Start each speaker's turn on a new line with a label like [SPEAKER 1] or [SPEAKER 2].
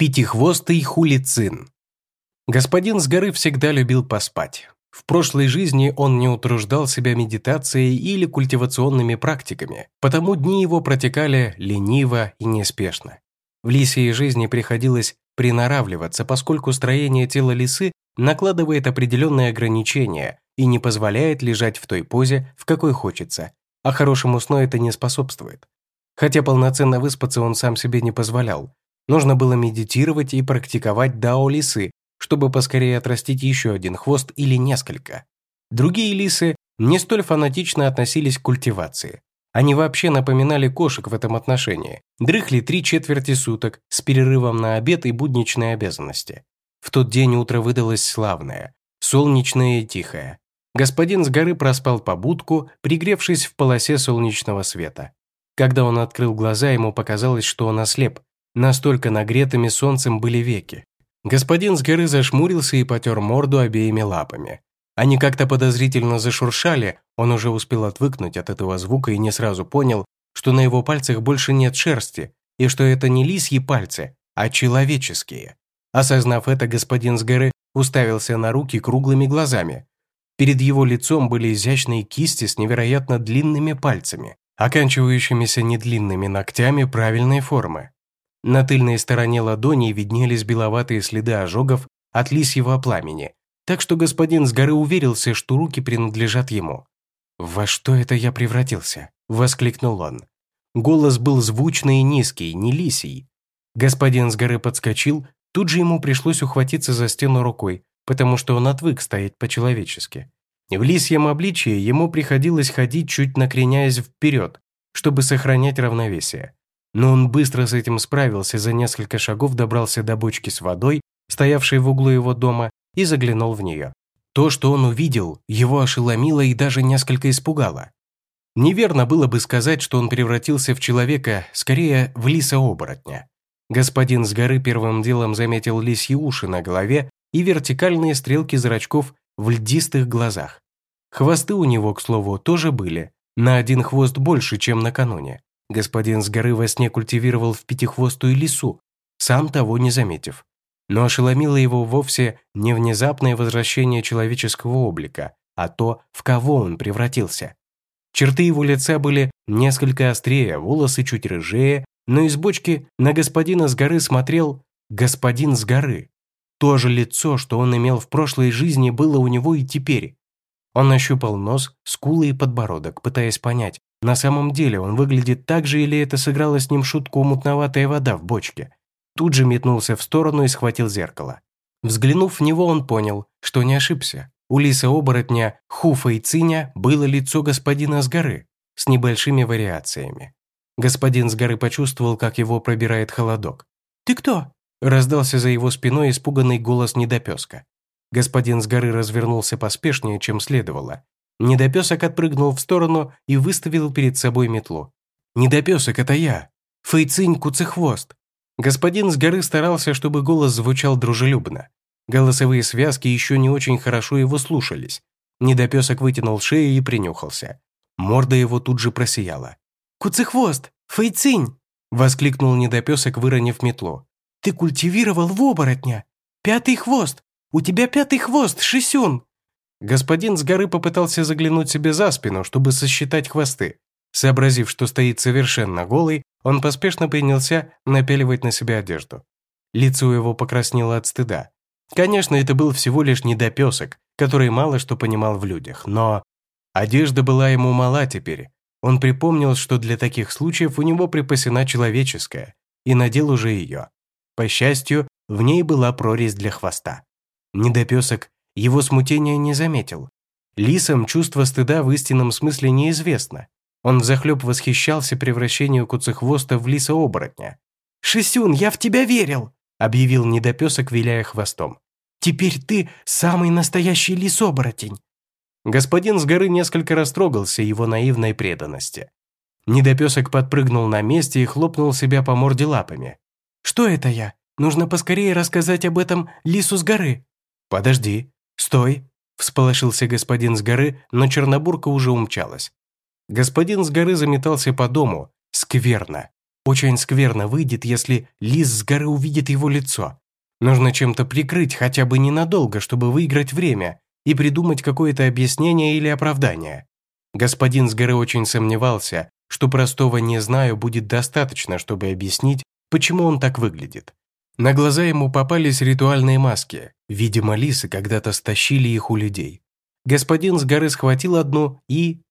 [SPEAKER 1] Пятихвостый хулицин. Господин с горы всегда любил поспать. В прошлой жизни он не утруждал себя медитацией или культивационными практиками, потому дни его протекали лениво и неспешно. В лисьей жизни приходилось приноравливаться, поскольку строение тела лисы накладывает определенные ограничения и не позволяет лежать в той позе, в какой хочется, а хорошему сну это не способствует. Хотя полноценно выспаться он сам себе не позволял, Нужно было медитировать и практиковать дао-лисы, чтобы поскорее отрастить еще один хвост или несколько. Другие лисы не столь фанатично относились к культивации. Они вообще напоминали кошек в этом отношении. Дрыхли три четверти суток с перерывом на обед и будничные обязанности. В тот день утро выдалось славное, солнечное и тихое. Господин с горы проспал побудку, пригревшись в полосе солнечного света. Когда он открыл глаза, ему показалось, что он ослеп, Настолько нагретыми солнцем были веки. Господин с горы зашмурился и потер морду обеими лапами. Они как-то подозрительно зашуршали, он уже успел отвыкнуть от этого звука и не сразу понял, что на его пальцах больше нет шерсти, и что это не лисьи пальцы, а человеческие. Осознав это, господин с горы уставился на руки круглыми глазами. Перед его лицом были изящные кисти с невероятно длинными пальцами, оканчивающимися недлинными ногтями правильной формы. На тыльной стороне ладони виднелись беловатые следы ожогов от лисьего пламени, так что господин с горы уверился, что руки принадлежат ему. «Во что это я превратился?» – воскликнул он. Голос был звучный и низкий, не лисий. Господин с горы подскочил, тут же ему пришлось ухватиться за стену рукой, потому что он отвык стоять по-человечески. В лисьем обличии ему приходилось ходить, чуть накреняясь вперед, чтобы сохранять равновесие. Но он быстро с этим справился, за несколько шагов добрался до бочки с водой, стоявшей в углу его дома, и заглянул в нее. То, что он увидел, его ошеломило и даже несколько испугало. Неверно было бы сказать, что он превратился в человека, скорее в лиса-оборотня. Господин с горы первым делом заметил лисьи уши на голове и вертикальные стрелки зрачков в льдистых глазах. Хвосты у него, к слову, тоже были, на один хвост больше, чем накануне. Господин с горы во сне культивировал в пятихвостую лису, сам того не заметив. Но ошеломило его вовсе не внезапное возвращение человеческого облика, а то, в кого он превратился. Черты его лица были несколько острее, волосы чуть рыжее, но из бочки на господина с горы смотрел господин с горы. То же лицо, что он имел в прошлой жизни, было у него и теперь. Он ощупал нос, скулы и подбородок, пытаясь понять, на самом деле он выглядит так же или это сыграла с ним шутку мутноватая вода в бочке. Тут же метнулся в сторону и схватил зеркало. Взглянув в него, он понял, что не ошибся. У лиса-оборотня Хуфа и Циня было лицо господина с горы с небольшими вариациями. Господин с горы почувствовал, как его пробирает холодок. «Ты кто?» – раздался за его спиной испуганный голос недопеска. Господин с горы развернулся поспешнее, чем следовало, Недопесок отпрыгнул в сторону и выставил перед собой метлу. «Недопесок, это я! Фейцинь Куцехвост!» Господин с горы старался, чтобы голос звучал дружелюбно. Голосовые связки еще не очень хорошо его слушались. Недопесок вытянул шею и принюхался. Морда его тут же просияла. «Куцехвост! Фейцинь!» – воскликнул недопесок, выронив метлу. «Ты культивировал в оборотня! Пятый хвост! У тебя пятый хвост, Шисюн!» Господин с горы попытался заглянуть себе за спину, чтобы сосчитать хвосты. Сообразив, что стоит совершенно голый, он поспешно принялся напяливать на себя одежду. Лицо его покраснело от стыда. Конечно, это был всего лишь недопесок, который мало что понимал в людях, но одежда была ему мала теперь. Он припомнил, что для таких случаев у него припасена человеческая, и надел уже ее. По счастью, в ней была прорезь для хвоста. Недопесок его смутения не заметил. Лисам чувство стыда в истинном смысле неизвестно. Он взахлеб восхищался превращению куцехвоста в лиса-оборотня. «Шисюн, я в тебя верил!» – объявил недопесок, виляя хвостом. «Теперь ты самый настоящий лис-оборотень!» Господин с горы несколько растрогался его наивной преданности. Недопесок подпрыгнул на месте и хлопнул себя по морде лапами. «Что это я? Нужно поскорее рассказать об этом лису с горы». «Подожди», «Стой!» – всполошился господин с горы, но Чернобурка уже умчалась. Господин с горы заметался по дому, скверно. Очень скверно выйдет, если лис с горы увидит его лицо. Нужно чем-то прикрыть хотя бы ненадолго, чтобы выиграть время и придумать какое-то объяснение или оправдание. Господин с горы очень сомневался, что простого «не знаю» будет достаточно, чтобы объяснить, почему он так выглядит. На глаза ему попались ритуальные маски. Видимо, лисы когда-то стащили их у людей. Господин с горы схватил одну и